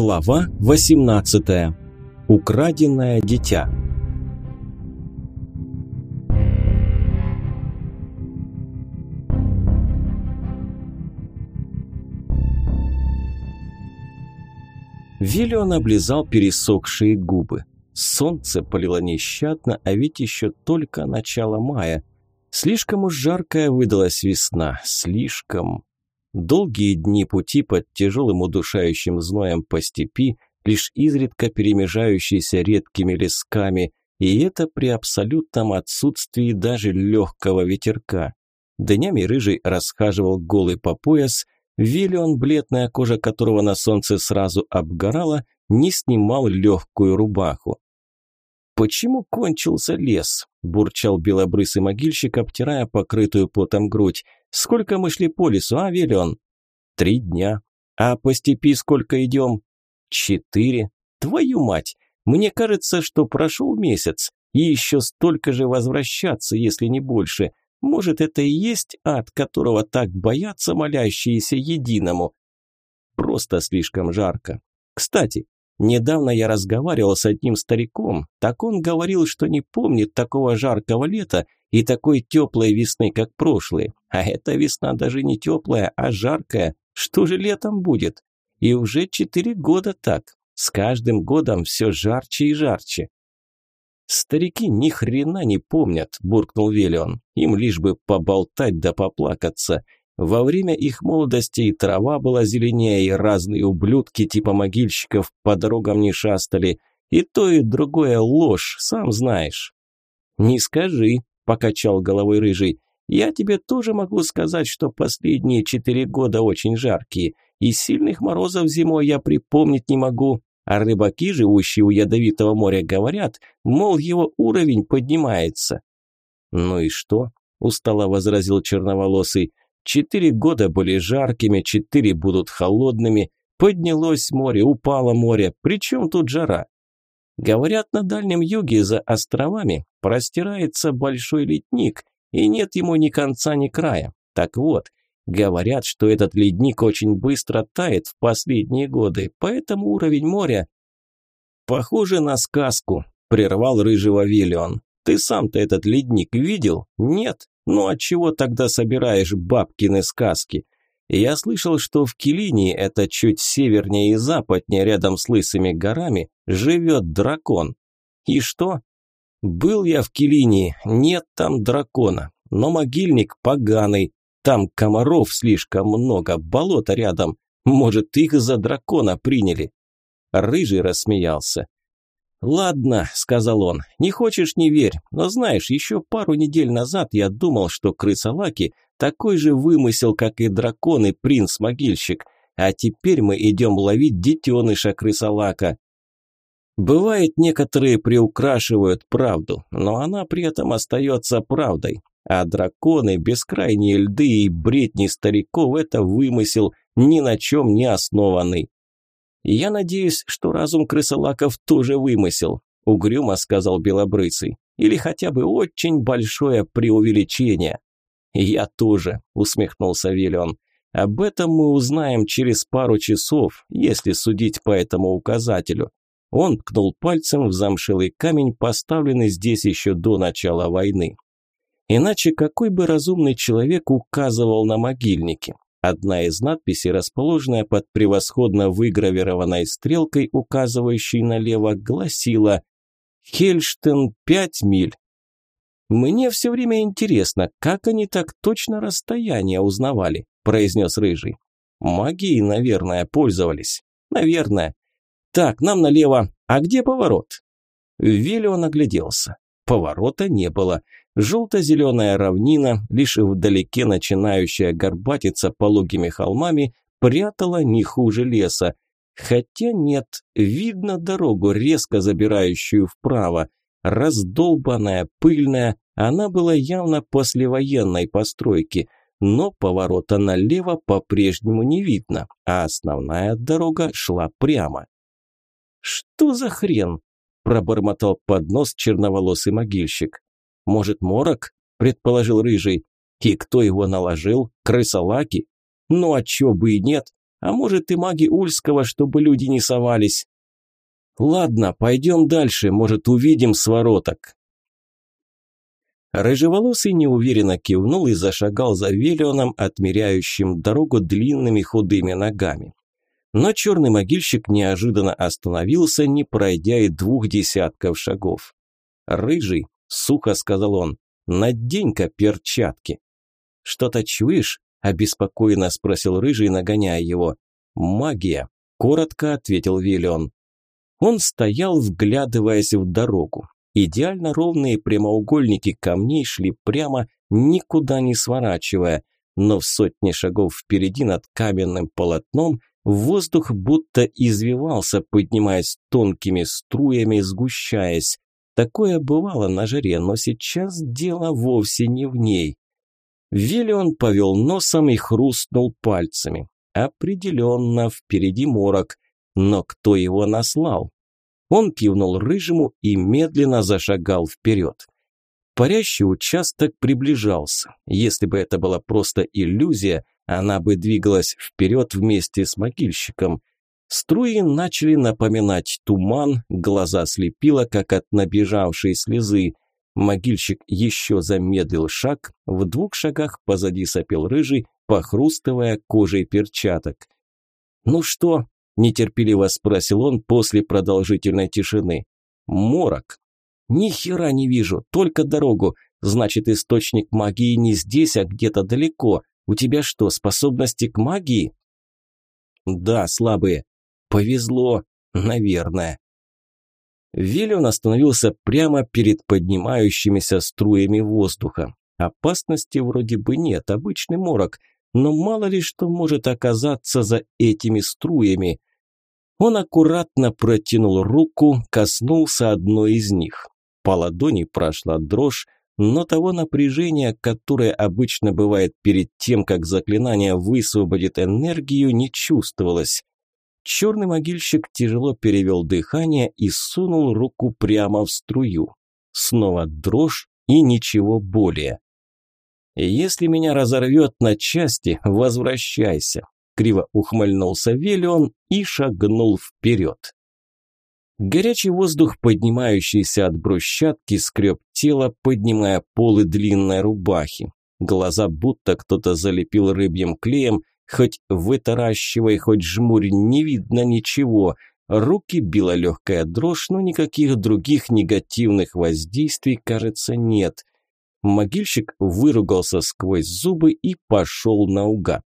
Глава 18. Украденное дитя. Виллион облизал пересохшие губы. Солнце палило нещадно, а ведь еще только начало мая. Слишком уж жаркая выдалась весна, слишком. Долгие дни пути под тяжелым удушающим зноем по степи, лишь изредка перемежающиеся редкими лесками, и это при абсолютном отсутствии даже легкого ветерка. Днями рыжий расхаживал голый по пояс, Виллион, бледная кожа которого на солнце сразу обгорала, не снимал легкую рубаху. «Почему кончился лес?» – бурчал белобрысый могильщик, обтирая покрытую потом грудь. Сколько мы шли по лесу, а, Велион? Три дня. А по степи сколько идем? Четыре. Твою мать! Мне кажется, что прошел месяц, и еще столько же возвращаться, если не больше. Может, это и есть ад, которого так боятся молящиеся единому? Просто слишком жарко. Кстати, недавно я разговаривал с одним стариком, так он говорил, что не помнит такого жаркого лета и такой теплой весны, как прошлые. А эта весна даже не теплая, а жаркая. Что же летом будет? И уже четыре года так. С каждым годом все жарче и жарче. «Старики ни хрена не помнят», – буркнул Велион. «Им лишь бы поболтать да поплакаться. Во время их молодости и трава была зеленее, и разные ублюдки типа могильщиков по дорогам не шастали. И то, и другое ложь, сам знаешь». «Не скажи», покачал головой рыжий. Я тебе тоже могу сказать, что последние четыре года очень жаркие, и сильных морозов зимой я припомнить не могу. А рыбаки, живущие у ядовитого моря, говорят, мол, его уровень поднимается. Ну и что? Устало возразил черноволосый. Четыре года были жаркими, четыре будут холодными. Поднялось море, упало море. Причем тут жара? Говорят, на Дальнем Юге за островами простирается большой ледник, и нет ему ни конца, ни края. Так вот, говорят, что этот ледник очень быстро тает в последние годы, поэтому уровень моря... Похоже на сказку, прервал рыжего Виллион. Ты сам-то этот ледник видел? Нет? Ну а чего тогда собираешь бабкины сказки? Я слышал, что в Килинии, это чуть севернее и западнее, рядом с Лысыми горами, живет дракон. И что? Был я в Килинии, нет там дракона, но могильник поганый, там комаров слишком много, болото рядом, может, их за дракона приняли. Рыжий рассмеялся. «Ладно», – сказал он, – «не хочешь – не верь, но знаешь, еще пару недель назад я думал, что крысолаки – такой же вымысел, как и дракон и принц-могильщик, а теперь мы идем ловить детеныша крысолака». Бывает, некоторые приукрашивают правду, но она при этом остается правдой. А драконы, бескрайние льды и бредни стариков – это вымысел, ни на чем не основанный. «Я надеюсь, что разум крысолаков тоже вымысел», – угрюмо сказал Белобрысый. «Или хотя бы очень большое преувеличение». «Я тоже», – усмехнулся Виллион. «Об этом мы узнаем через пару часов, если судить по этому указателю». Он ткнул пальцем в замшелый камень, поставленный здесь еще до начала войны. Иначе какой бы разумный человек указывал на могильники? Одна из надписей, расположенная под превосходно выгравированной стрелкой, указывающей налево, гласила «Хельштен пять миль». «Мне все время интересно, как они так точно расстояние узнавали», – произнес Рыжий. «Магией, наверное, пользовались. Наверное. Так, нам налево. А где поворот?» Виллион огляделся. Поворота не было. Желто-зеленая равнина, лишь вдалеке начинающая горбатиться пологими холмами, прятала не хуже леса. Хотя нет, видно дорогу, резко забирающую вправо. Раздолбанная, пыльная, она была явно послевоенной постройки, но поворота налево по-прежнему не видно, а основная дорога шла прямо. «Что за хрен?» – пробормотал под нос черноволосый могильщик. Может, морок? Предположил Рыжий. И кто его наложил? Крысолаки? Ну а чё бы и нет? А может и маги Ульского, чтобы люди не совались. Ладно, пойдем дальше, может увидим свороток. Рыжеволосый неуверенно кивнул и зашагал за Велионом, отмеряющим дорогу длинными худыми ногами. Но черный могильщик неожиданно остановился, не пройдя и двух десятков шагов. «Рыжий», – сухо сказал он, – «надень-ка перчатки». «Что-то чуешь?» – обеспокоенно спросил Рыжий, нагоняя его. «Магия», – коротко ответил Виллион. Он стоял, вглядываясь в дорогу. Идеально ровные прямоугольники камней шли прямо, никуда не сворачивая, но в сотне шагов впереди над каменным полотном воздух будто извивался, поднимаясь тонкими струями, сгущаясь. Такое бывало на жаре, но сейчас дело вовсе не в ней. Велион повел носом и хрустнул пальцами. Определенно, впереди морок. Но кто его наслал? Он кивнул рыжему и медленно зашагал вперед. Парящий участок приближался. Если бы это была просто иллюзия, она бы двигалась вперед вместе с могильщиком. Струи начали напоминать туман, глаза слепило, как от набежавшей слезы. Могильщик еще замедлил шаг, в двух шагах позади сопел рыжий, похрустывая кожей перчаток. «Ну что, нетерпеливо спросил он после продолжительной тишины. Морок. Ни хера не вижу, только дорогу. Значит, источник магии не здесь, а где-то далеко. У тебя что, способности к магии? Да, слабые. Повезло, наверное. Виллион остановился прямо перед поднимающимися струями воздуха. Опасности вроде бы нет, обычный морок, но мало ли что может оказаться за этими струями. Он аккуратно протянул руку, коснулся одной из них. По ладони прошла дрожь, но того напряжения, которое обычно бывает перед тем, как заклинание высвободит энергию, не чувствовалось. Черный могильщик тяжело перевел дыхание и сунул руку прямо в струю. Снова дрожь и ничего более. «Если меня разорвет на части, возвращайся. Криво ухмыльнулся Велион и шагнул вперед. Горячий воздух, поднимающийся от брусчатки, скреб тело, поднимая полы длинной рубахи. Глаза будто кто-то залепил рыбьим клеем, хоть вытаращивай, хоть жмурь, не видно ничего. Руки била легкая дрожь, но никаких других негативных воздействий, кажется, нет. Могильщик выругался сквозь зубы и пошел наугад.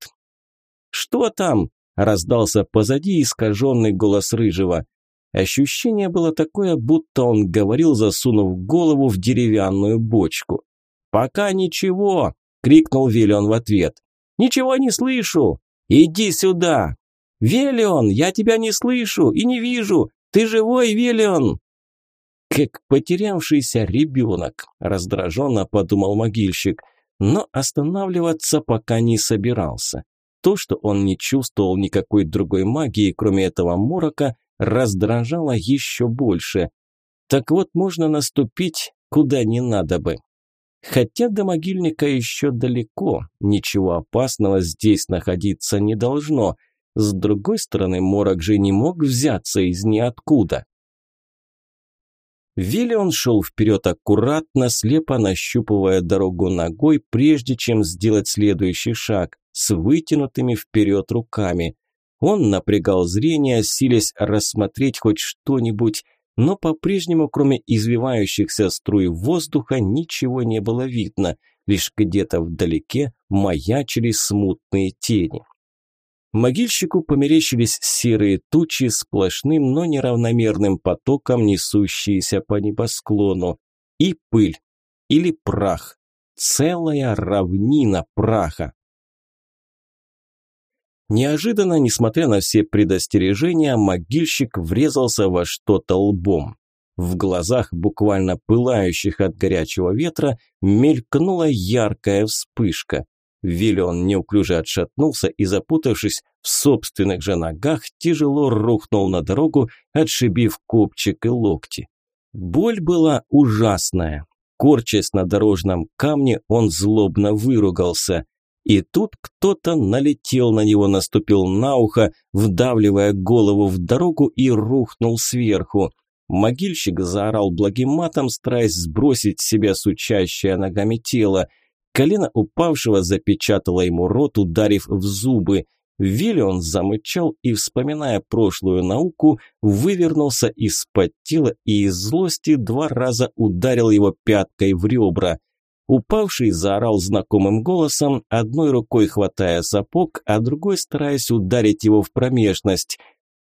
«Что там?» – раздался позади искаженный голос Рыжего. Ощущение было такое, будто он говорил, засунув голову в деревянную бочку. «Пока ничего!» – крикнул Велион в ответ. «Ничего не слышу! Иди сюда!» «Велион, я тебя не слышу и не вижу! Ты живой, Велион!» «Как потерявшийся ребенок», – раздраженно подумал могильщик, но останавливаться пока не собирался. То, что он не чувствовал никакой другой магии, кроме этого морока, раздражало еще больше. Так вот, можно наступить, куда не надо бы. Хотя до могильника еще далеко, ничего опасного здесь находиться не должно. С другой стороны, морок же не мог взяться из ниоткуда. Виллион шел вперед аккуратно, слепо нащупывая дорогу ногой, прежде чем сделать следующий шаг с вытянутыми вперед руками. Он напрягал зрение, силясь рассмотреть хоть что-нибудь, но по-прежнему, кроме извивающихся струй воздуха, ничего не было видно, лишь где-то вдалеке маячили смутные тени. Могильщику померещились серые тучи сплошным, но неравномерным потоком, несущиеся по небосклону, и пыль, или прах, целая равнина праха. Неожиданно, несмотря на все предостережения, могильщик врезался во что-то лбом. В глазах, буквально пылающих от горячего ветра, мелькнула яркая вспышка. Виллион неуклюже отшатнулся и, запутавшись в собственных же ногах, тяжело рухнул на дорогу, отшибив копчик и локти. Боль была ужасная. Корчась на дорожном камне, он злобно выругался. И тут кто-то налетел на него, наступил на ухо, вдавливая голову в дорогу и рухнул сверху. Могильщик заорал благим матом, стараясь сбросить с себя сучащее ногами тело. Колено упавшего запечатало ему рот, ударив в зубы. Виллион замычал и, вспоминая прошлую науку, вывернулся из-под тела и из злости два раза ударил его пяткой в ребра. Упавший заорал знакомым голосом, одной рукой хватая сапог, а другой стараясь ударить его в промежность.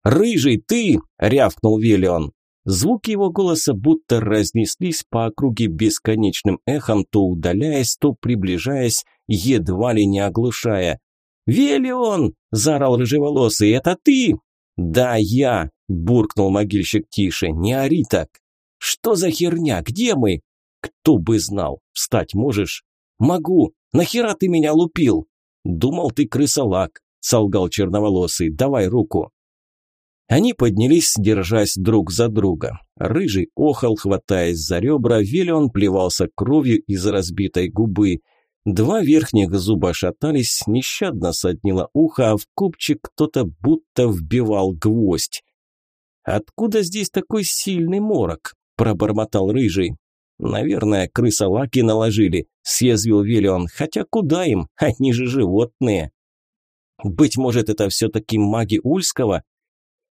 «Рыжий, ты!» – рявкнул Виллион. Звуки его голоса будто разнеслись по округе бесконечным эхом, то удаляясь, то приближаясь, едва ли не оглушая. «Велион!» – заорал рыжеволосый. «Это ты?» «Да, я!» – буркнул могильщик тише. «Не ори так!» «Что за херня? Где мы?» Кто бы знал. Встать можешь? Могу. Нахера ты меня лупил? Думал, ты крысолак, солгал черноволосый. Давай руку. Они поднялись, держась друг за друга. Рыжий охал, хватаясь за ребра, Виллион плевался кровью из разбитой губы. Два верхних зуба шатались, нещадно соднило ухо, а в копчик кто-то будто вбивал гвоздь. «Откуда здесь такой сильный морок?» – пробормотал Рыжий. «Наверное, крысолаки наложили», – съязвил Виллион. «Хотя куда им? Они же животные». «Быть может, это все-таки маги Ульского?»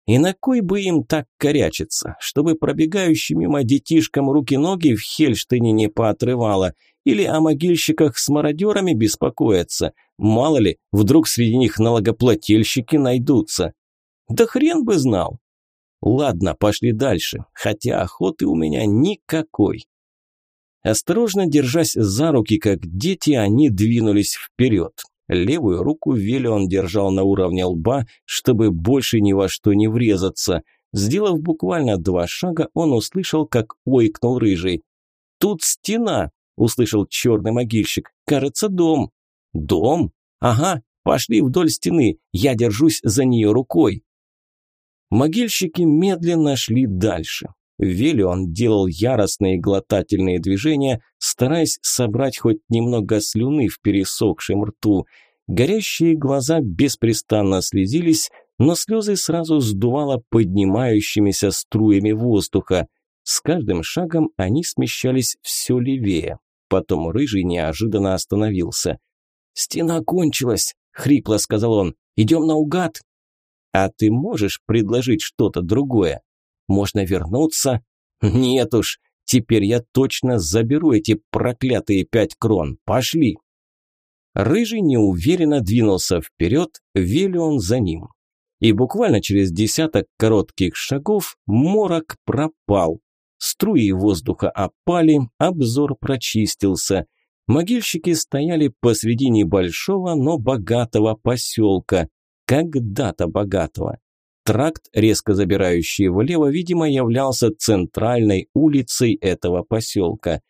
И на кой бы им так корячиться, чтобы пробегающим мимо детишкам руки-ноги в Хельштине не поотрывало, или о могильщиках с мародерами беспокоиться, мало ли, вдруг среди них налогоплательщики найдутся. Да хрен бы знал. Ладно, пошли дальше, хотя охоты у меня никакой. Осторожно держась за руки, как дети, они двинулись вперед. Левую руку Виллион держал на уровне лба, чтобы больше ни во что не врезаться. Сделав буквально два шага, он услышал, как ойкнул рыжий. «Тут стена!» – услышал черный могильщик. «Кажется, дом». «Дом? Ага, пошли вдоль стены, я держусь за нее рукой». Могильщики медленно шли дальше. Велион делал яростные глотательные движения, стараясь собрать хоть немного слюны в пересохшем рту. Горящие глаза беспрестанно слезились, но слезы сразу сдувало поднимающимися струями воздуха. С каждым шагом они смещались все левее. Потом Рыжий неожиданно остановился. «Стена кончилась», — хрипло сказал он. «Идем наугад». «А ты можешь предложить что-то другое?» Можно вернуться? Нет уж, теперь я точно заберу эти проклятые пять крон. Пошли. Рыжий неуверенно двинулся вперед, Велион за ним. И буквально через десяток коротких шагов морок пропал. Струи воздуха опали, обзор прочистился. Могильщики стояли посреди небольшого, но богатого поселка. Когда-то богатого. Тракт, резко забирающий влево, видимо, являлся центральной улицей этого поселка.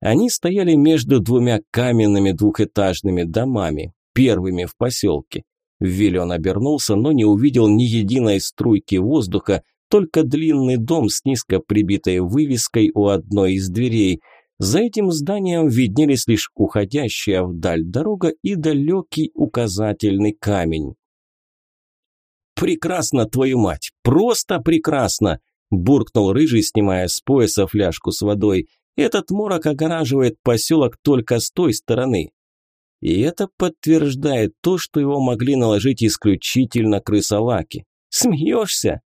Они стояли между двумя каменными двухэтажными домами, первыми в поселке. Виллион обернулся, но не увидел ни единой струйки воздуха, только длинный дом с низко прибитой вывеской у одной из дверей. За этим зданием виднелись лишь уходящая вдаль дорога и далекий указательный камень. «Прекрасно, твою мать! Просто прекрасно!» – буркнул Рыжий, снимая с пояса фляжку с водой. «Этот морок огораживает поселок только с той стороны». И это подтверждает то, что его могли наложить исключительно крысолаки. «Смеешься?»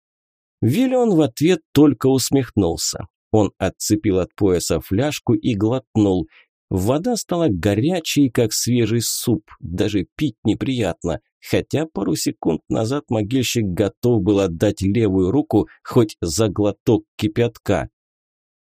Виллион в ответ только усмехнулся. Он отцепил от пояса фляжку и глотнул. Вода стала горячей, как свежий суп, даже пить неприятно хотя пару секунд назад могильщик готов был отдать левую руку хоть за глоток кипятка.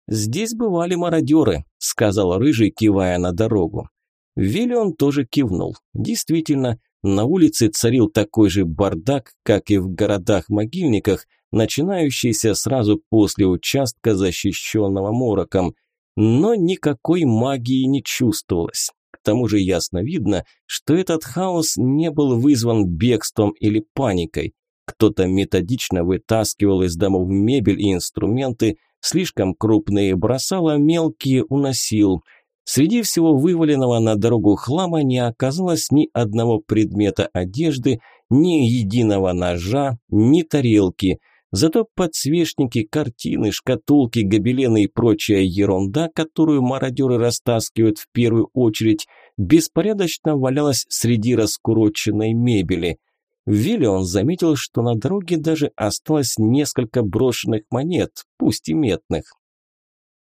«Здесь бывали мародеры», – сказал Рыжий, кивая на дорогу. Виллион тоже кивнул. Действительно, на улице царил такой же бардак, как и в городах-могильниках, начинающийся сразу после участка, защищенного мороком. Но никакой магии не чувствовалось тому же ясно видно, что этот хаос не был вызван бегством или паникой. Кто-то методично вытаскивал из домов мебель и инструменты, слишком крупные бросал, а мелкие уносил. Среди всего вываленного на дорогу хлама не оказалось ни одного предмета одежды, ни единого ножа, ни тарелки. Зато подсвечники, картины, шкатулки, гобелены и прочая ерунда, которую мародеры растаскивают в первую очередь, беспорядочно валялась среди раскуроченной мебели. Виллион заметил, что на дороге даже осталось несколько брошенных монет, пусть и метных.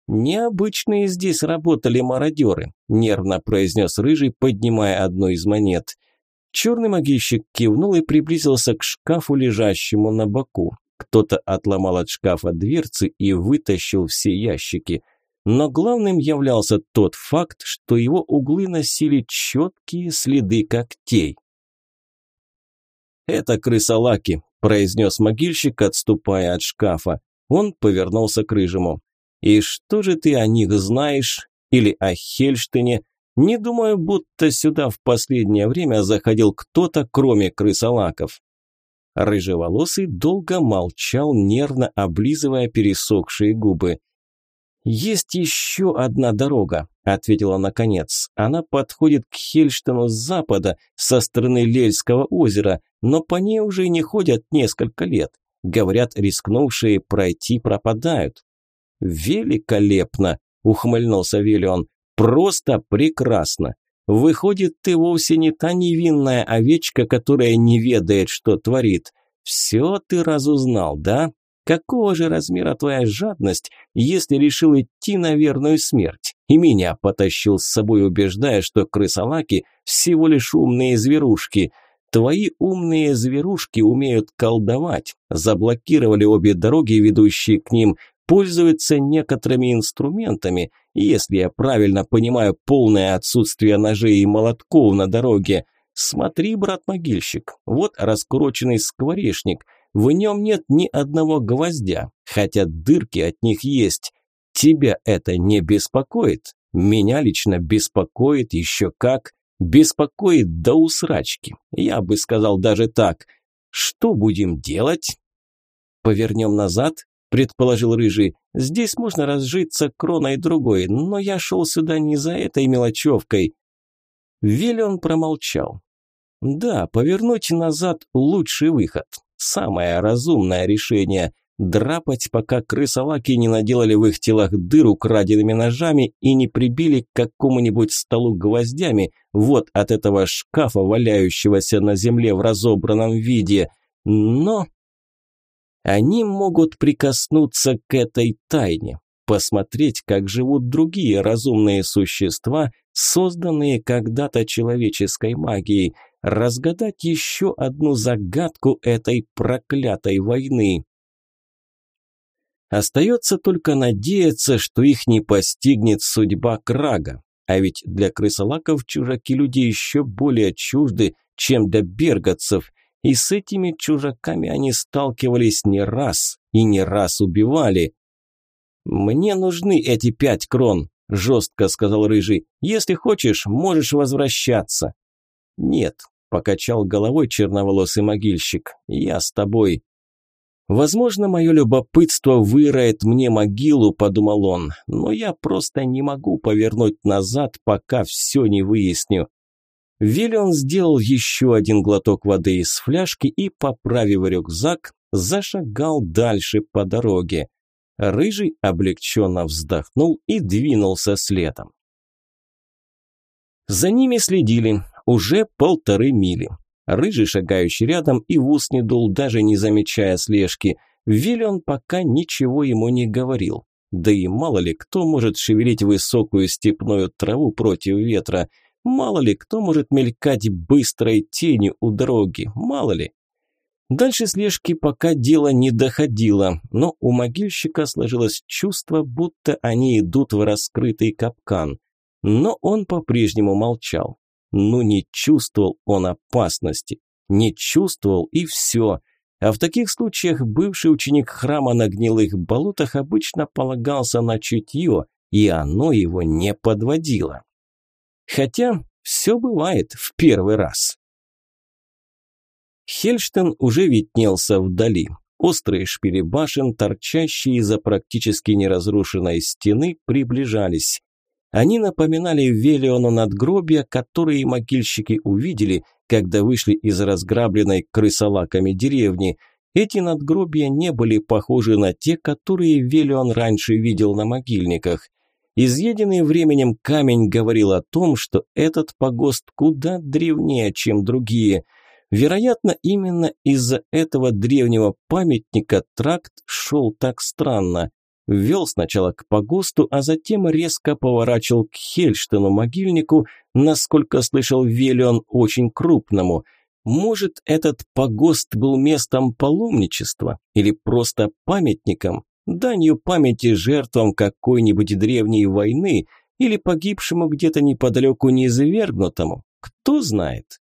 «Необычные здесь работали мародеры», – нервно произнес Рыжий, поднимая одну из монет. Черный могильщик кивнул и приблизился к шкафу, лежащему на боку. Кто-то отломал от шкафа дверцы и вытащил все ящики. Но главным являлся тот факт, что его углы носили четкие следы когтей. «Это крысолаки», – произнес могильщик, отступая от шкафа. Он повернулся к Рыжему. И что же ты о них знаешь? Или о Хельштине? Не думаю, будто сюда в последнее время заходил кто-то, кроме крысолаков. Рыжеволосый долго молчал, нервно облизывая пересохшие губы. «Есть еще одна дорога», – ответила наконец. «Она подходит к Хельштину с запада, со стороны Лельского озера, но по ней уже не ходят несколько лет. Говорят, рискнувшие пройти пропадают. «Великолепно!» – ухмыльнулся Виллион. «Просто прекрасно! Выходит, ты вовсе не та невинная овечка, которая не ведает, что творит. Все ты разузнал, да? Какого же размера твоя жадность, если решил идти на верную смерть? И меня потащил с собой, убеждая, что крысолаки всего лишь умные зверушки». Твои умные зверушки умеют колдовать, заблокировали обе дороги, ведущие к ним, пользуется некоторыми инструментами, если я правильно понимаю полное отсутствие ножей и молотков на дороге. Смотри, брат-могильщик, вот раскуроченный скворечник, в нем нет ни одного гвоздя, хотя дырки от них есть. Тебя это не беспокоит? Меня лично беспокоит еще как. Беспокоит до усрачки. Я бы сказал даже так. Что будем делать? Повернем назад, предположил Рыжий. «Здесь можно разжиться кроной другой, но я шел сюда не за этой мелочевкой». Виллион промолчал. «Да, повернуть назад – лучший выход. Самое разумное решение – драпать, пока крысолаки не наделали в их телах дыр украденными ножами и не прибили к какому-нибудь столу гвоздями, вот от этого шкафа, валяющегося на земле в разобранном виде. Но они могут прикоснуться к этой тайне, посмотреть, как живут другие разумные существа, созданные когда-то человеческой магией, разгадать еще одну загадку этой проклятой войны. Остается только надеяться, что их не постигнет судьба Крага. А ведь для крысолаков чужаки люди еще более чужды, чем для берготцев, и с этими чужаками они сталкивались не раз и не раз убивали. «Мне нужны эти пять крон», – жестко сказал Рыжий. «Если хочешь, можешь возвращаться». «Нет», – покачал головой черноволосый могильщик. «Я с тобой». «Возможно, мое любопытство выроет мне могилу», – подумал он, «но я просто не могу повернуть назад, пока все не выясню. Виллион сделал еще один глоток воды из фляжки и, поправив рюкзак, зашагал дальше по дороге. Рыжий облегченно вздохнул и двинулся следом. За ними следили уже полторы мили. Рыжий, шагающий рядом, и в ус не дул, даже не замечая слежки. Виллион пока ничего ему не говорил. Да и мало ли кто может шевелить высокую степную траву против ветра – Мало ли, кто может мелькать быстрой тенью у дороги, мало ли. Дальше слежки пока дело не доходило, но у могильщика сложилось чувство, будто они идут в раскрытый капкан. Но он по-прежнему молчал. Ну не чувствовал он опасности. Не чувствовал и все. А в таких случаях бывший ученик храма на гнилых болотах обычно полагался на чутье, и оно его не подводило. Хотя все бывает в первый раз. Хельштен уже виднелся вдали. Острые шпили башен, торчащие из-за практически неразрушенной стены, приближались. Они напоминали Велиону надгробия, которые могильщики увидели, когда вышли из разграбленной крысолаками деревни. Эти надгробия не были похожи на те, которые Велион раньше видел на могильниках. Изъеденный временем камень говорил о том, что этот погост куда древнее, чем другие. Вероятно, именно из-за этого древнего памятника тракт шел так странно. Вел сначала к погосту, а затем резко поворачивал к Хельштену могильнику, насколько слышал Велион, очень крупному. Может, этот погост был местом паломничества или просто памятником? Данью памяти жертвам какой-нибудь древней войны или погибшему где-то неподалеку неизвергнутому, кто знает.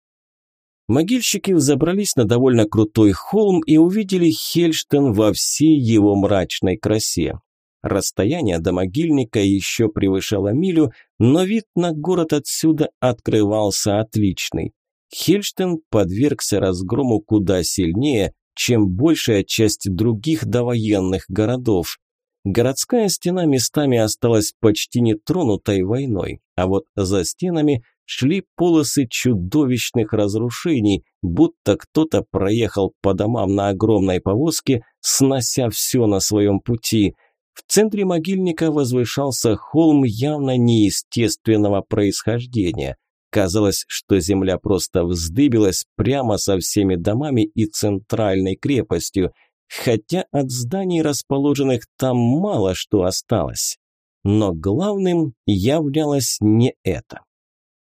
Могильщики взобрались на довольно крутой холм и увидели Хельштен во всей его мрачной красе. Расстояние до могильника еще превышало милю, но вид на город отсюда открывался отличный. Хельштен подвергся разгрому куда сильнее, чем большая часть других довоенных городов. Городская стена местами осталась почти нетронутой войной, а вот за стенами шли полосы чудовищных разрушений, будто кто-то проехал по домам на огромной повозке, снося все на своем пути. В центре могильника возвышался холм явно неестественного происхождения. Казалось, что земля просто вздыбилась прямо со всеми домами и центральной крепостью, хотя от зданий, расположенных там, мало что осталось. Но главным являлось не это.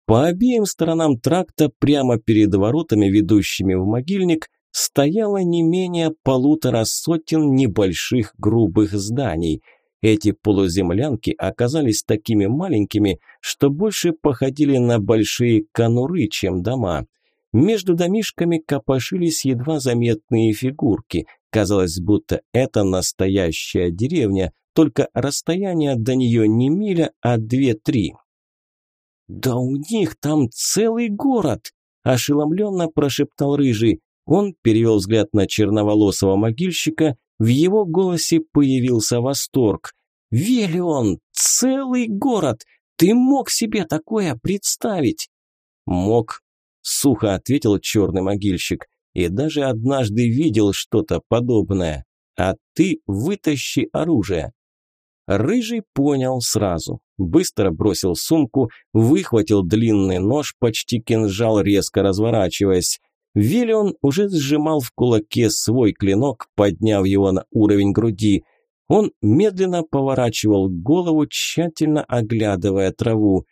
По обеим сторонам тракта, прямо перед воротами, ведущими в могильник, стояло не менее полутора сотен небольших грубых зданий – эти полуземлянки оказались такими маленькими, что больше походили на большие конуры, чем дома. Между домишками копошились едва заметные фигурки. Казалось, будто это настоящая деревня, только расстояние до нее не миля, а две-три. «Да у них там целый город!» – ошеломленно прошептал Рыжий. Он перевел взгляд на черноволосого могильщика в его голосе появился восторг. «Велион! Целый город! Ты мог себе такое представить?» «Мог», – сухо ответил черный могильщик. «И даже однажды видел что-то подобное. А ты вытащи оружие». Рыжий понял сразу. Быстро бросил сумку, выхватил длинный нож, почти кинжал, резко разворачиваясь. Виллион уже сжимал в кулаке свой клинок, подняв его на уровень груди. Он медленно поворачивал голову, тщательно оглядывая траву.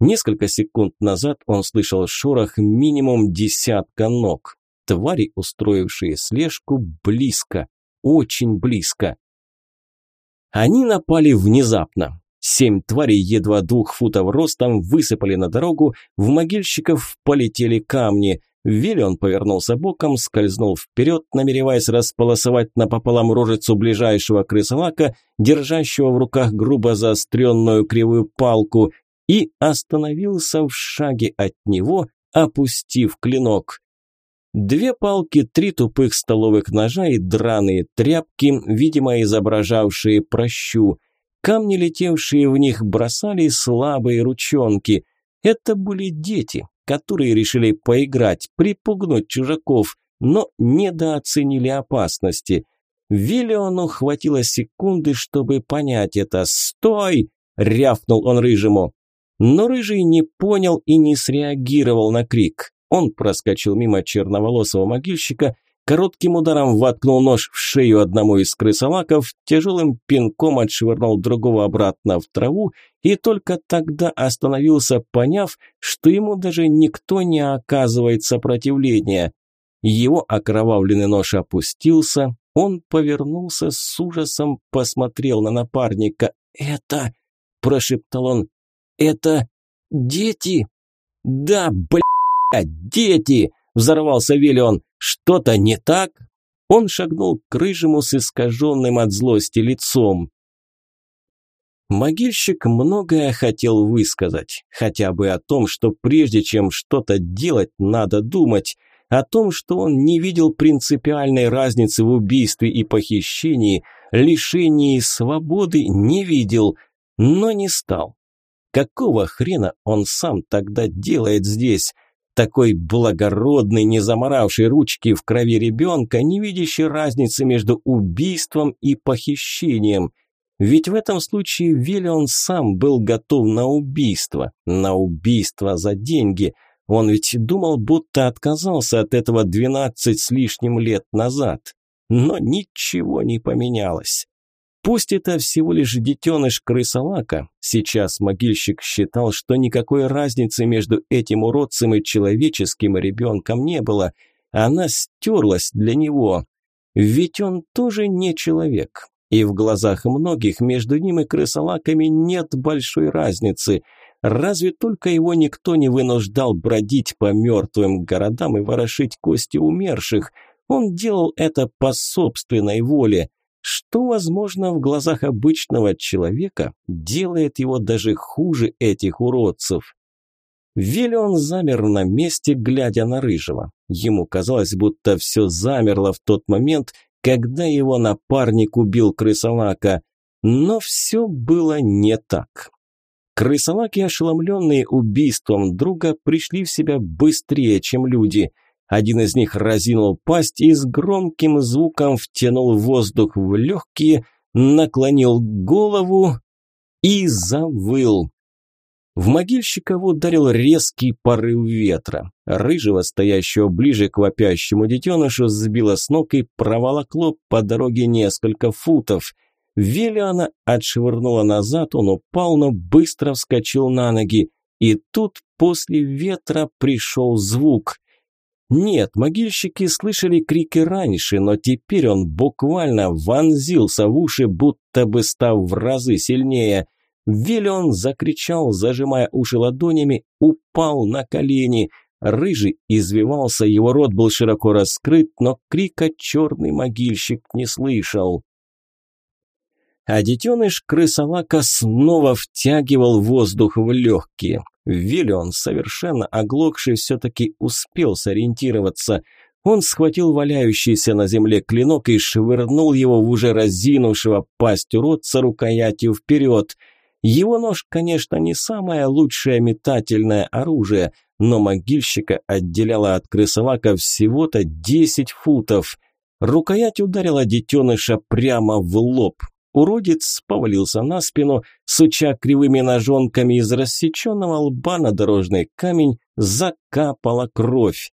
Несколько секунд назад он слышал шорох минимум десятка ног. Твари, устроившие слежку, близко, очень близко. Они напали внезапно. Семь тварей, едва двух футов ростом, высыпали на дорогу, в могильщиков полетели камни. Виллион повернулся боком, скользнул вперед, намереваясь располосовать напополам рожицу ближайшего крысолака, держащего в руках грубо заостренную кривую палку, и остановился в шаге от него, опустив клинок. Две палки, три тупых столовых ножа и драные тряпки, видимо, изображавшие прощу. Камни, летевшие в них, бросали слабые ручонки. Это были дети, которые решили поиграть, припугнуть чужаков, но недооценили опасности. Виллиону хватило секунды, чтобы понять это. «Стой!» – рявкнул он Рыжему. Но Рыжий не понял и не среагировал на крик. Он проскочил мимо черноволосого могильщика Коротким ударом воткнул нож в шею одному из крысолаков, тяжелым пинком отшвырнул другого обратно в траву и только тогда остановился, поняв, что ему даже никто не оказывает сопротивления. Его окровавленный нож опустился, он повернулся с ужасом, посмотрел на напарника. «Это...» – прошептал он. «Это... дети?» «Да, блядь, дети!» – взорвался Виллион. Что-то не так? Он шагнул к рыжему с искаженным от злости лицом. Могильщик многое хотел высказать, хотя бы о том, что прежде чем что-то делать, надо думать, о том, что он не видел принципиальной разницы в убийстве и похищении, лишении свободы не видел, но не стал. Какого хрена он сам тогда делает здесь? Такой благородный, не заморавший ручки в крови ребенка, не видящий разницы между убийством и похищением. Ведь в этом случае Виллион сам был готов на убийство, на убийство за деньги. Он ведь думал, будто отказался от этого двенадцать с лишним лет назад. Но ничего не поменялось. Пусть это всего лишь детеныш крысолака, сейчас могильщик считал, что никакой разницы между этим уродцем и человеческим ребенком не было, она стерлась для него. Ведь он тоже не человек, и в глазах многих между ним и крысолаками нет большой разницы. Разве только его никто не вынуждал бродить по мертвым городам и ворошить кости умерших. Он делал это по собственной воле что, возможно, в глазах обычного человека делает его даже хуже этих уродцев. Виллион замер на месте, глядя на Рыжего. Ему казалось, будто все замерло в тот момент, когда его напарник убил крысолака. Но все было не так. Крысолаки, ошеломленные убийством друга, пришли в себя быстрее, чем люди – один из них разинул пасть и с громким звуком втянул воздух в легкие, наклонил голову и завыл. В могильщика ударил резкий порыв ветра. Рыжего, стоящего ближе к вопящему детенышу, сбило с ног и проволокло по дороге несколько футов. Велиана отшвырнула назад, он упал, но быстро вскочил на ноги. И тут после ветра пришел звук. Нет, могильщики слышали крики раньше, но теперь он буквально вонзился в уши, будто бы став в разы сильнее. Виллион закричал, зажимая уши ладонями, упал на колени. Рыжий извивался, его рот был широко раскрыт, но крика черный могильщик не слышал. А детеныш крысолака снова втягивал воздух в легкие. Виллион, совершенно оглохший, все-таки успел сориентироваться. Он схватил валяющийся на земле клинок и швырнул его в уже разинувшего пасть уродца рукоятью вперед. Его нож, конечно, не самое лучшее метательное оружие, но могильщика отделяло от крысовака всего-то десять футов. Рукоять ударила детеныша прямо в лоб. Уродец повалился на спину, суча кривыми ножонками из рассеченного лба на дорожный камень, закапала кровь.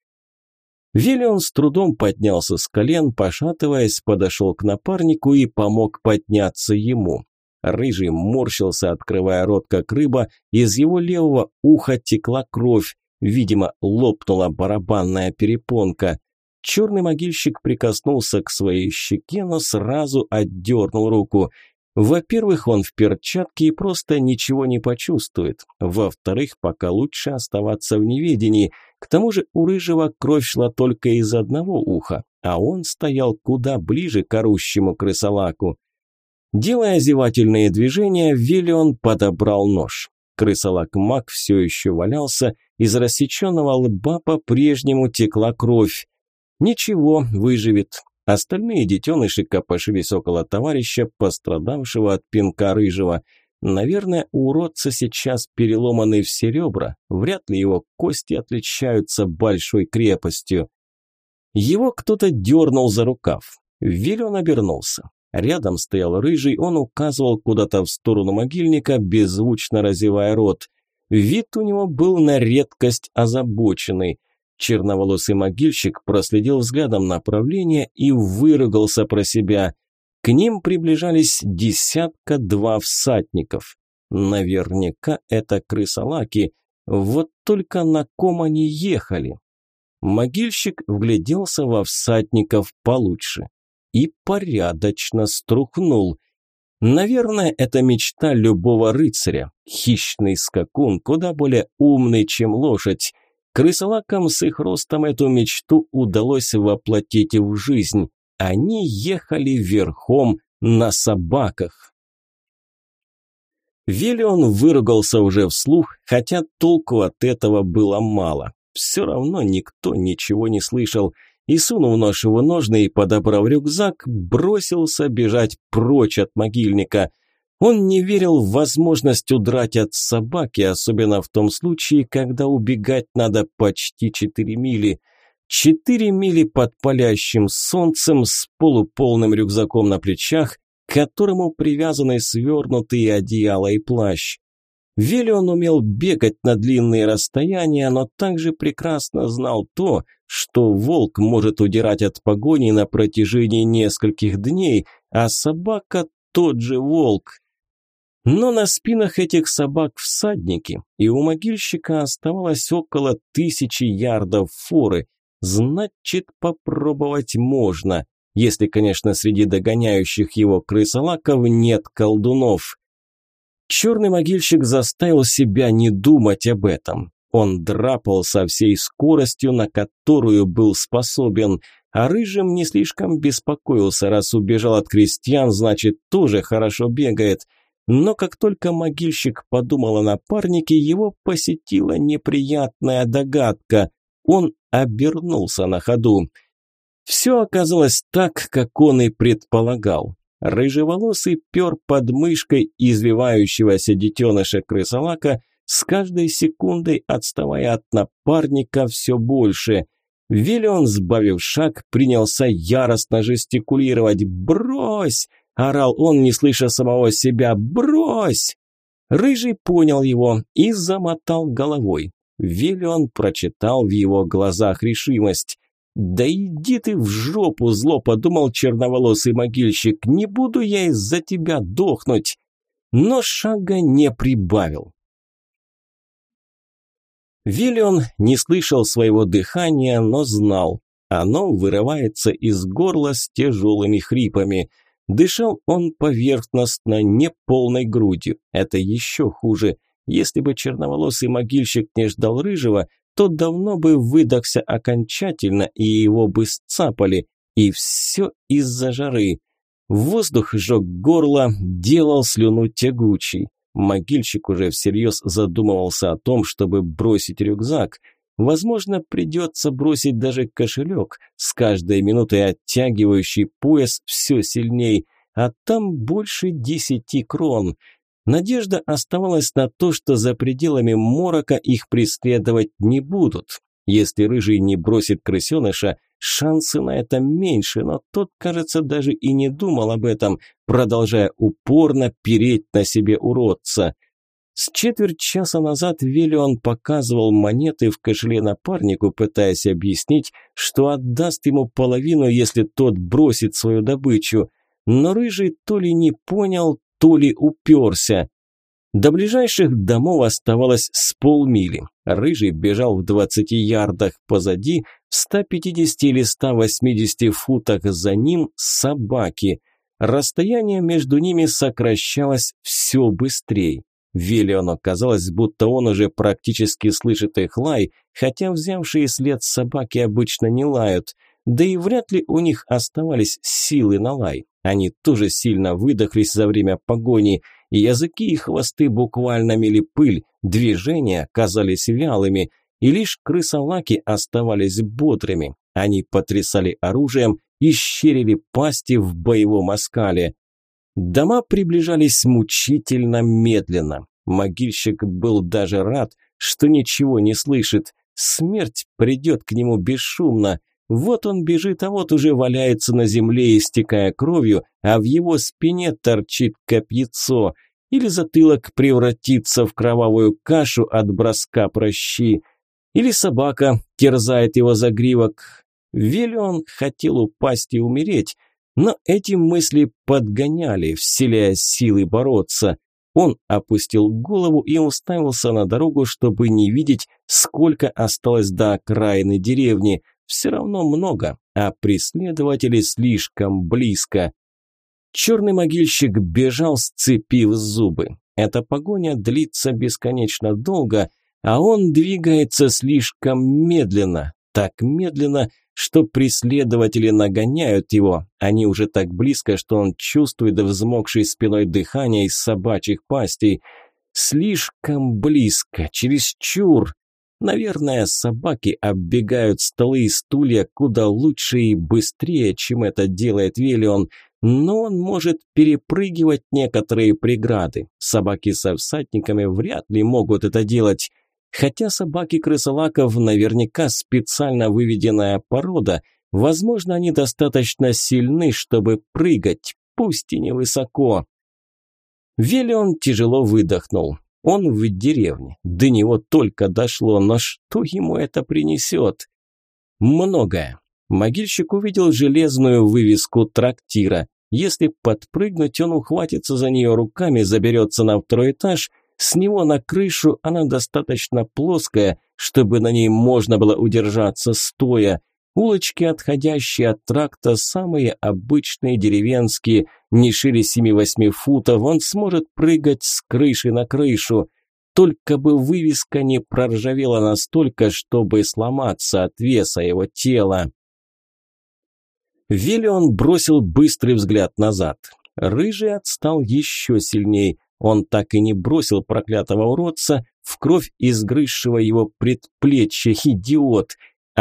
Виллион с трудом поднялся с колен, пошатываясь, подошел к напарнику и помог подняться ему. Рыжий морщился, открывая рот, как рыба, из его левого уха текла кровь, видимо, лопнула барабанная перепонка. Черный могильщик прикоснулся к своей щеке, но сразу отдернул руку. Во-первых, он в перчатке и просто ничего не почувствует. Во-вторых, пока лучше оставаться в неведении. К тому же у Рыжего кровь шла только из одного уха, а он стоял куда ближе к орущему крысолаку. Делая зевательные движения, Виллион подобрал нож. Крысолак-маг все еще валялся, из рассеченного лба по-прежнему текла кровь. Ничего, выживет. Остальные детеныши копошились около товарища, пострадавшего от пинка рыжего. Наверное, у уродца сейчас переломаны все ребра, вряд ли его кости отличаются большой крепостью. Его кто-то дернул за рукав. Виллион обернулся. Рядом стоял рыжий, он указывал куда-то в сторону могильника, беззвучно разевая рот. Вид у него был на редкость озабоченный. Черноволосый могильщик проследил взглядом направление и выругался про себя. К ним приближались десятка-два всадников. Наверняка это крысолаки. Вот только на ком они ехали? Могильщик вгляделся во всадников получше и порядочно струхнул. Наверное, это мечта любого рыцаря. Хищный скакун, куда более умный, чем лошадь. Крысолакам с их ростом эту мечту удалось воплотить в жизнь. Они ехали верхом на собаках. Виллион выругался уже вслух, хотя толку от этого было мало. Все равно никто ничего не слышал. И сунув нож в ножны и подобрав рюкзак, бросился бежать прочь от могильника. Он не верил в возможность удрать от собаки, особенно в том случае, когда убегать надо почти четыре мили. Четыре мили под палящим солнцем с полуполным рюкзаком на плечах, к которому привязаны свернутые одеяло и плащ. Велион умел бегать на длинные расстояния, но также прекрасно знал то, что волк может удирать от погони на протяжении нескольких дней, а собака тот же волк. Но на спинах этих собак всадники, и у могильщика оставалось около тысячи ярдов форы. Значит, попробовать можно, если, конечно, среди догоняющих его крысолаков нет колдунов. Черный могильщик заставил себя не думать об этом. Он драпал со всей скоростью, на которую был способен, а рыжим не слишком беспокоился, раз убежал от крестьян, значит, тоже хорошо бегает – но как только могильщик подумал о напарнике, его посетила неприятная догадка. Он обернулся на ходу. Все оказалось так, как он и предполагал. Рыжеволосый пер под мышкой извивающегося детеныша крысолака, с каждой секундой отставая от напарника все больше. Виллион, сбавив шаг, принялся яростно жестикулировать. «Брось! Орал он, не слыша самого себя. «Брось!» Рыжий понял его и замотал головой. Виллион прочитал в его глазах решимость. «Да иди ты в жопу!» – зло подумал черноволосый могильщик. «Не буду я из-за тебя дохнуть!» Но шага не прибавил. Виллион не слышал своего дыхания, но знал. Оно вырывается из горла с тяжелыми хрипами – Дышал он поверхностно, не полной грудью. Это еще хуже. Если бы черноволосый могильщик не ждал рыжего, то давно бы выдохся окончательно, и его бы сцапали. И все из-за жары. Воздух жег горло, делал слюну тягучей. Могильщик уже всерьез задумывался о том, чтобы бросить рюкзак – Возможно, придется бросить даже кошелек, с каждой минутой оттягивающий пояс все сильней, а там больше десяти крон. Надежда оставалась на то, что за пределами морока их преследовать не будут. Если рыжий не бросит крысеныша, шансы на это меньше, но тот, кажется, даже и не думал об этом, продолжая упорно переть на себе уродца – с четверть часа назад Виллион показывал монеты в кошеле напарнику, пытаясь объяснить, что отдаст ему половину, если тот бросит свою добычу. Но Рыжий то ли не понял, то ли уперся. До ближайших домов оставалось с полмили. Рыжий бежал в 20 ярдах позади, в 150 или 180 футах за ним собаки. Расстояние между ними сокращалось все быстрее. Виллиону казалось, будто он уже практически слышит их лай, хотя взявшие след собаки обычно не лают. Да и вряд ли у них оставались силы на лай. Они тоже сильно выдохлись за время погони. Языки и хвосты буквально мели пыль, движения казались вялыми, и лишь крысолаки оставались бодрыми. Они потрясали оружием и щерили пасти в боевом оскале. Дома приближались мучительно медленно. Могильщик был даже рад, что ничего не слышит. Смерть придет к нему бесшумно. Вот он бежит, а вот уже валяется на земле, истекая кровью, а в его спине торчит копьецо. Или затылок превратится в кровавую кашу от броска прощи. Или собака терзает его загривок. Велион хотел упасть и умереть, но эти мысли подгоняли, вселяя силы бороться. Он опустил голову и уставился на дорогу, чтобы не видеть, сколько осталось до окраины деревни. Все равно много, а преследователи слишком близко. Черный могильщик бежал, сцепив зубы. Эта погоня длится бесконечно долго, а он двигается слишком медленно, так медленно, что преследователи нагоняют его. Они уже так близко, что он чувствует взмокшей спиной дыхание из собачьих пастей. Слишком близко, чересчур. Наверное, собаки оббегают столы и стулья куда лучше и быстрее, чем это делает Велион. но он может перепрыгивать некоторые преграды. Собаки со всадниками вряд ли могут это делать. Хотя собаки крысолаков наверняка специально выведенная порода, возможно, они достаточно сильны, чтобы прыгать, пусть и невысоко. Велион тяжело выдохнул. Он в деревне, до него только дошло, но что ему это принесет? Многое. Могильщик увидел железную вывеску трактира. Если подпрыгнуть, он ухватится за нее руками, заберется на второй этаж. С него на крышу она достаточно плоская, чтобы на ней можно было удержаться стоя. Улочки, отходящие от тракта, самые обычные деревенские, не шире 7-8 футов, он сможет прыгать с крыши на крышу. Только бы вывеска не проржавела настолько, чтобы сломаться от веса его тела. Виллион бросил быстрый взгляд назад. Рыжий отстал еще сильней. Он так и не бросил проклятого уродца в кровь изгрызшего его предплечье, идиот.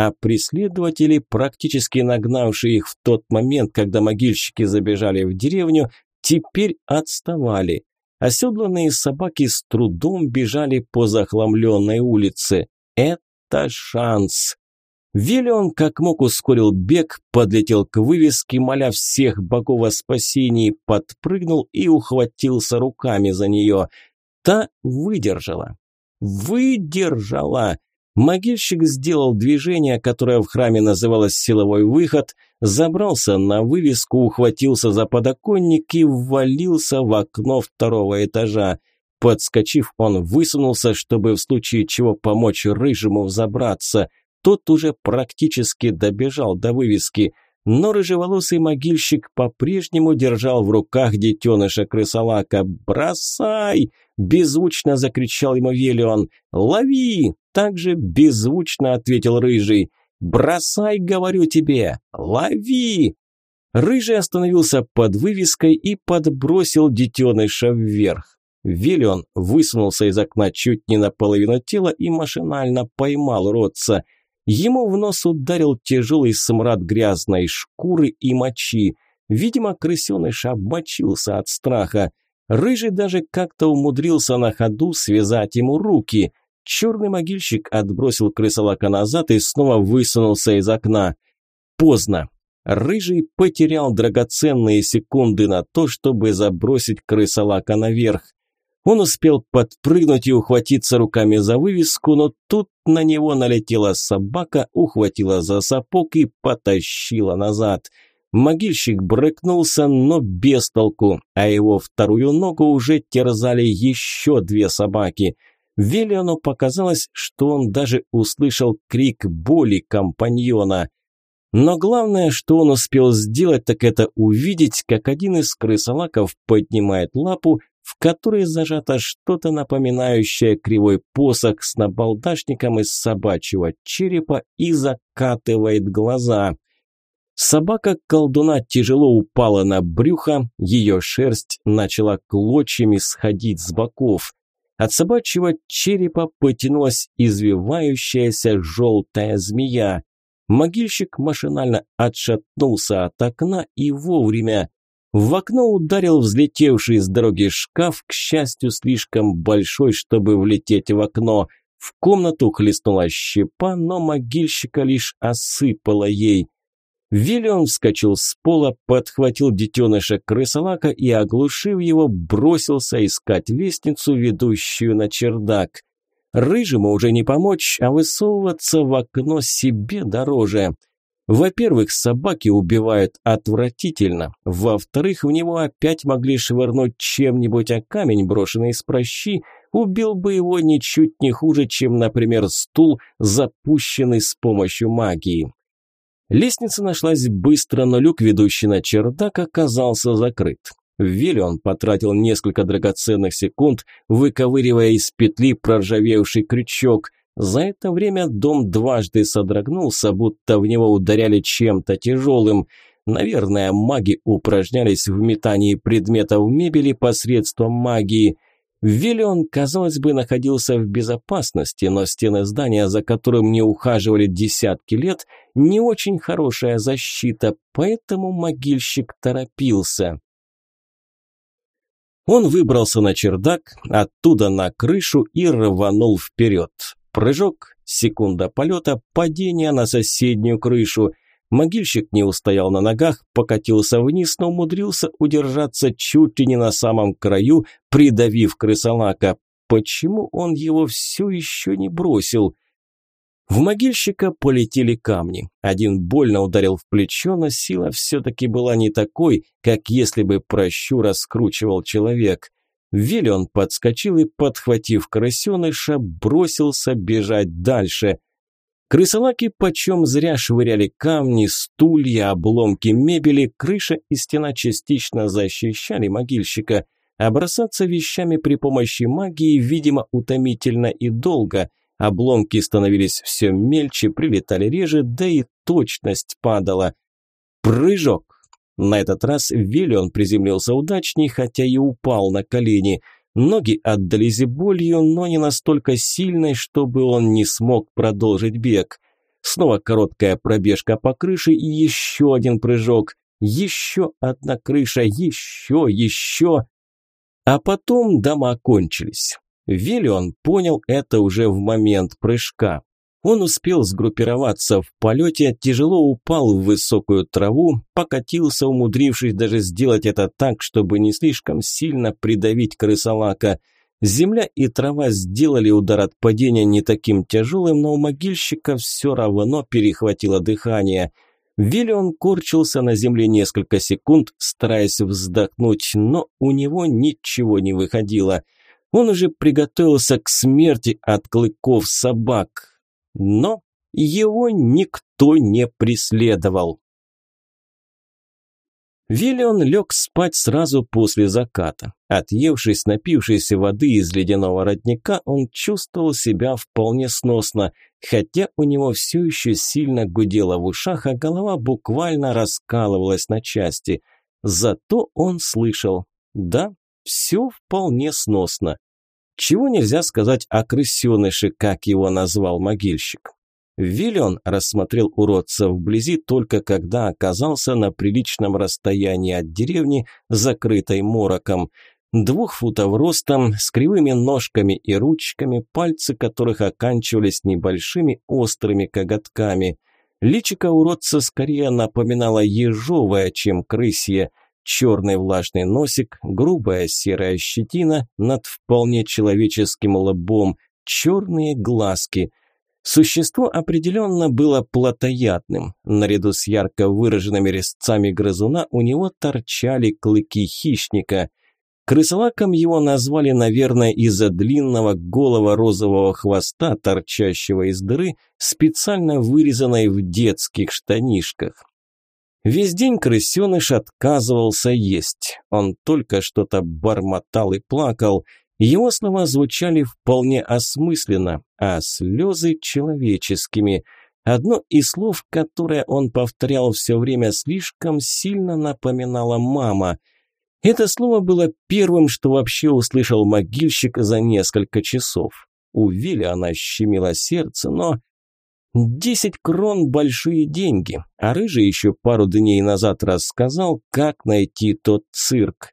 А преследователи, практически нагнавшие их в тот момент, когда могильщики забежали в деревню, теперь отставали. Оседланные собаки с трудом бежали по захламленной улице. Это шанс. Виллион как мог ускорил бег, подлетел к вывеске, моля всех богов о спасении, подпрыгнул и ухватился руками за нее. Та выдержала. Выдержала! Могильщик сделал движение, которое в храме называлось «силовой выход», забрался на вывеску, ухватился за подоконник и ввалился в окно второго этажа. Подскочив, он высунулся, чтобы в случае чего помочь рыжему взобраться. Тот уже практически добежал до вывески, но рыжеволосый могильщик по-прежнему держал в руках детеныша крысолака. «Бросай!» – беззвучно закричал ему Велион. «Лови!» – также беззвучно ответил Рыжий. «Бросай, говорю тебе! Лови!» Рыжий остановился под вывеской и подбросил детеныша вверх. Велион высунулся из окна чуть не наполовину тела и машинально поймал родца – Ему в нос ударил тяжелый смрад грязной шкуры и мочи. Видимо, крысеныш обмочился от страха. Рыжий даже как-то умудрился на ходу связать ему руки. Черный могильщик отбросил крысолака назад и снова высунулся из окна. Поздно. Рыжий потерял драгоценные секунды на то, чтобы забросить крысолака наверх. Он успел подпрыгнуть и ухватиться руками за вывеску, но тут на него налетела собака, ухватила за сапог и потащила назад. Могильщик брыкнулся, но без толку, а его вторую ногу уже терзали еще две собаки. Велиону показалось, что он даже услышал крик боли компаньона. Но главное, что он успел сделать, так это увидеть, как один из крысолаков поднимает лапу в которой зажато что-то напоминающее кривой посох с набалдашником из собачьего черепа и закатывает глаза. Собака колдуна тяжело упала на брюхо, ее шерсть начала клочьями сходить с боков. От собачьего черепа потянулась извивающаяся желтая змея. Могильщик машинально отшатнулся от окна и вовремя. В окно ударил взлетевший с дороги шкаф, к счастью, слишком большой, чтобы влететь в окно. В комнату хлестнула щепа, но могильщика лишь осыпала ей. Виллион вскочил с пола, подхватил детеныша крысолака и, оглушив его, бросился искать лестницу, ведущую на чердак. Рыжему уже не помочь, а высовываться в окно себе дороже. Во-первых, собаки убивают отвратительно. Во-вторых, в него опять могли швырнуть чем-нибудь, а камень, брошенный с прощи, убил бы его ничуть не хуже, чем, например, стул, запущенный с помощью магии. Лестница нашлась быстро, но люк, ведущий на чердак, оказался закрыт. Виллион потратил несколько драгоценных секунд, выковыривая из петли проржавевший крючок. За это время дом дважды содрогнулся, будто в него ударяли чем-то тяжелым. Наверное, маги упражнялись в метании предметов мебели посредством магии. Виллион, казалось бы, находился в безопасности, но стены здания, за которым не ухаживали десятки лет, не очень хорошая защита, поэтому могильщик торопился. Он выбрался на чердак, оттуда на крышу и рванул вперед. Прыжок, секунда полета, падение на соседнюю крышу – Могильщик не устоял на ногах, покатился вниз, но умудрился удержаться чуть ли не на самом краю, придавив крысолака. Почему он его все еще не бросил? В могильщика полетели камни. Один больно ударил в плечо, но сила все-таки была не такой, как если бы прощу раскручивал человек. Виллион подскочил и, подхватив крысеныша, бросился бежать дальше. Крысолаки почем зря швыряли камни, стулья, обломки мебели, крыша и стена частично защищали могильщика. А вещами при помощи магии, видимо, утомительно и долго. Обломки становились все мельче, прилетали реже, да и точность падала. Прыжок. На этот раз Виллион приземлился удачней, хотя и упал на колени – Ноги отдались болью, но не настолько сильной, чтобы он не смог продолжить бег. Снова короткая пробежка по крыше и еще один прыжок. Еще одна крыша, еще, еще. А потом дома кончились. Виллион понял это уже в момент прыжка. Он успел сгруппироваться в полете, тяжело упал в высокую траву, покатился, умудрившись даже сделать это так, чтобы не слишком сильно придавить крысолака. Земля и трава сделали удар от падения не таким тяжелым, но у могильщика все равно перехватило дыхание. Виллион корчился на земле несколько секунд, стараясь вздохнуть, но у него ничего не выходило. Он уже приготовился к смерти от клыков собак, но его никто не преследовал. Виллион лег спать сразу после заката. Отъевшись, напившись воды из ледяного родника, он чувствовал себя вполне сносно, хотя у него все еще сильно гудело в ушах, а голова буквально раскалывалась на части. Зато он слышал, да, все вполне сносно. Чего нельзя сказать о крысеныше, как его назвал могильщик. Виллион рассмотрел уродца вблизи только когда оказался на приличном расстоянии от деревни, закрытой мороком. Двух футов ростом, с кривыми ножками и ручками, пальцы которых оканчивались небольшими острыми коготками. Личико уродца скорее напоминало ежовое, чем крысье – черный влажный носик, грубая серая щетина над вполне человеческим лбом, черные глазки. Существо определенно было плотоядным. Наряду с ярко выраженными резцами грызуна у него торчали клыки хищника. Крысолаком его назвали, наверное, из-за длинного голого розового хвоста, торчащего из дыры, специально вырезанной в детских штанишках. Весь день крысеныш отказывался есть. Он только что-то бормотал и плакал. Его слова звучали вполне осмысленно, а слезы человеческими. Одно из слов, которое он повторял все время, слишком сильно напоминало «мама». Это слово было первым, что вообще услышал могильщик за несколько часов. У Вилли она щемила сердце, но Десять крон – большие деньги, а Рыжий еще пару дней назад рассказал, как найти тот цирк.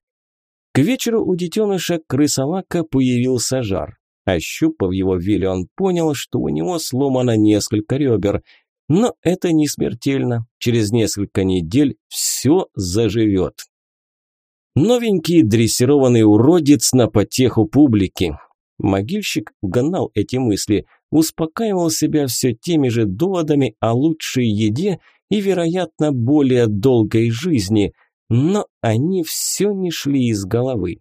К вечеру у детеныша крысолака появился жар. Ощупав его Вилли, он понял, что у него сломано несколько ребер. Но это не смертельно. Через несколько недель все заживет. Новенький дрессированный уродец на потеху публики. Могильщик гнал эти мысли успокаивал себя все теми же доводами о лучшей еде и, вероятно, более долгой жизни, но они все не шли из головы.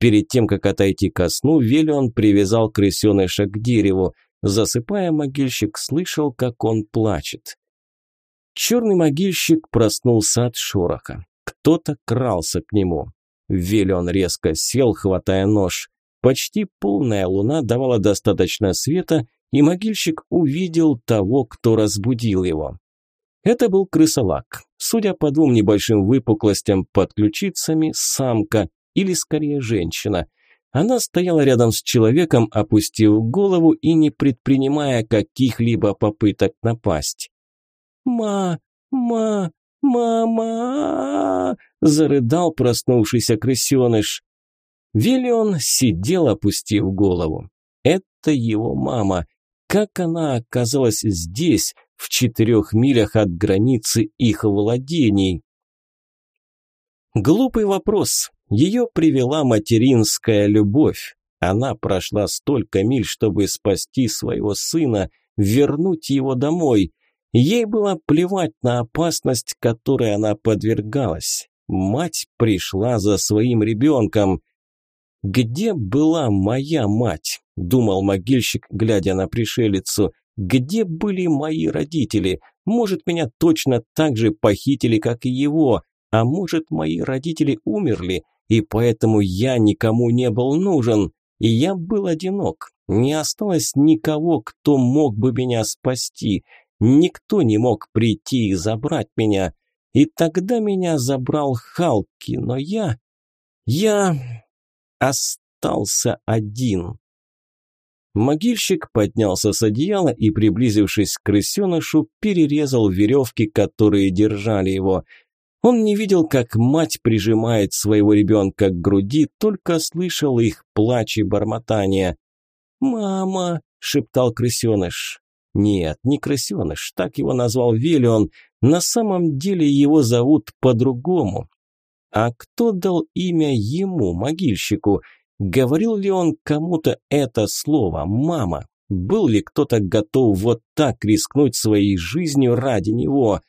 Перед тем, как отойти ко сну, Велион привязал крысеныша к дереву. Засыпая, могильщик слышал, как он плачет. Черный могильщик проснулся от шороха. Кто-то крался к нему. Велион резко сел, хватая нож. Почти полная луна давала достаточно света, и могильщик увидел того, кто разбудил его. Это был крысолак. Судя по двум небольшим выпуклостям под ключицами, самка или скорее женщина. Она стояла рядом с человеком, опустив голову и не предпринимая каких-либо попыток напасть. «Ма, ма, мама!» – зарыдал проснувшийся крысеныш. Виллион сидел, опустив голову. Это его мама. Как она оказалась здесь, в четырех милях от границы их владений? Глупый вопрос. Ее привела материнская любовь. Она прошла столько миль, чтобы спасти своего сына, вернуть его домой. Ей было плевать на опасность, которой она подвергалась. Мать пришла за своим ребенком. «Где была моя мать?» – думал могильщик, глядя на пришелицу. «Где были мои родители? Может, меня точно так же похитили, как и его? А может, мои родители умерли, и поэтому я никому не был нужен? И я был одинок. Не осталось никого, кто мог бы меня спасти. Никто не мог прийти и забрать меня. И тогда меня забрал Халки, но я... Я остался один. Могильщик поднялся с одеяла и, приблизившись к крысенышу, перерезал веревки, которые держали его. Он не видел, как мать прижимает своего ребенка к груди, только слышал их плач и бормотание. «Мама!» – шептал крысеныш. Нет, не крысеныш, так его назвал Велион. На самом деле его зовут по-другому. А кто дал имя ему, могильщику? Говорил ли он кому-то это слово «мама»? Был ли кто-то готов вот так рискнуть своей жизнью ради него?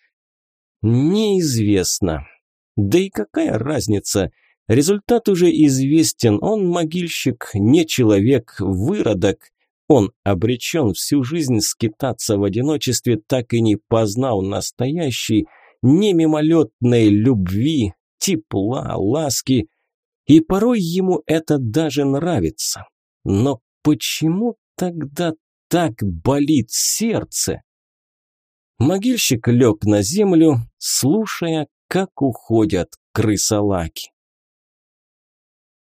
Неизвестно. Да и какая разница? Результат уже известен. Он могильщик, не человек, выродок. Он обречен всю жизнь скитаться в одиночестве, так и не познал настоящей, не мимолетной любви, тепла, ласки, и порой ему это даже нравится. Но почему тогда так болит сердце? Могильщик лег на землю, слушая, как уходят крысолаки.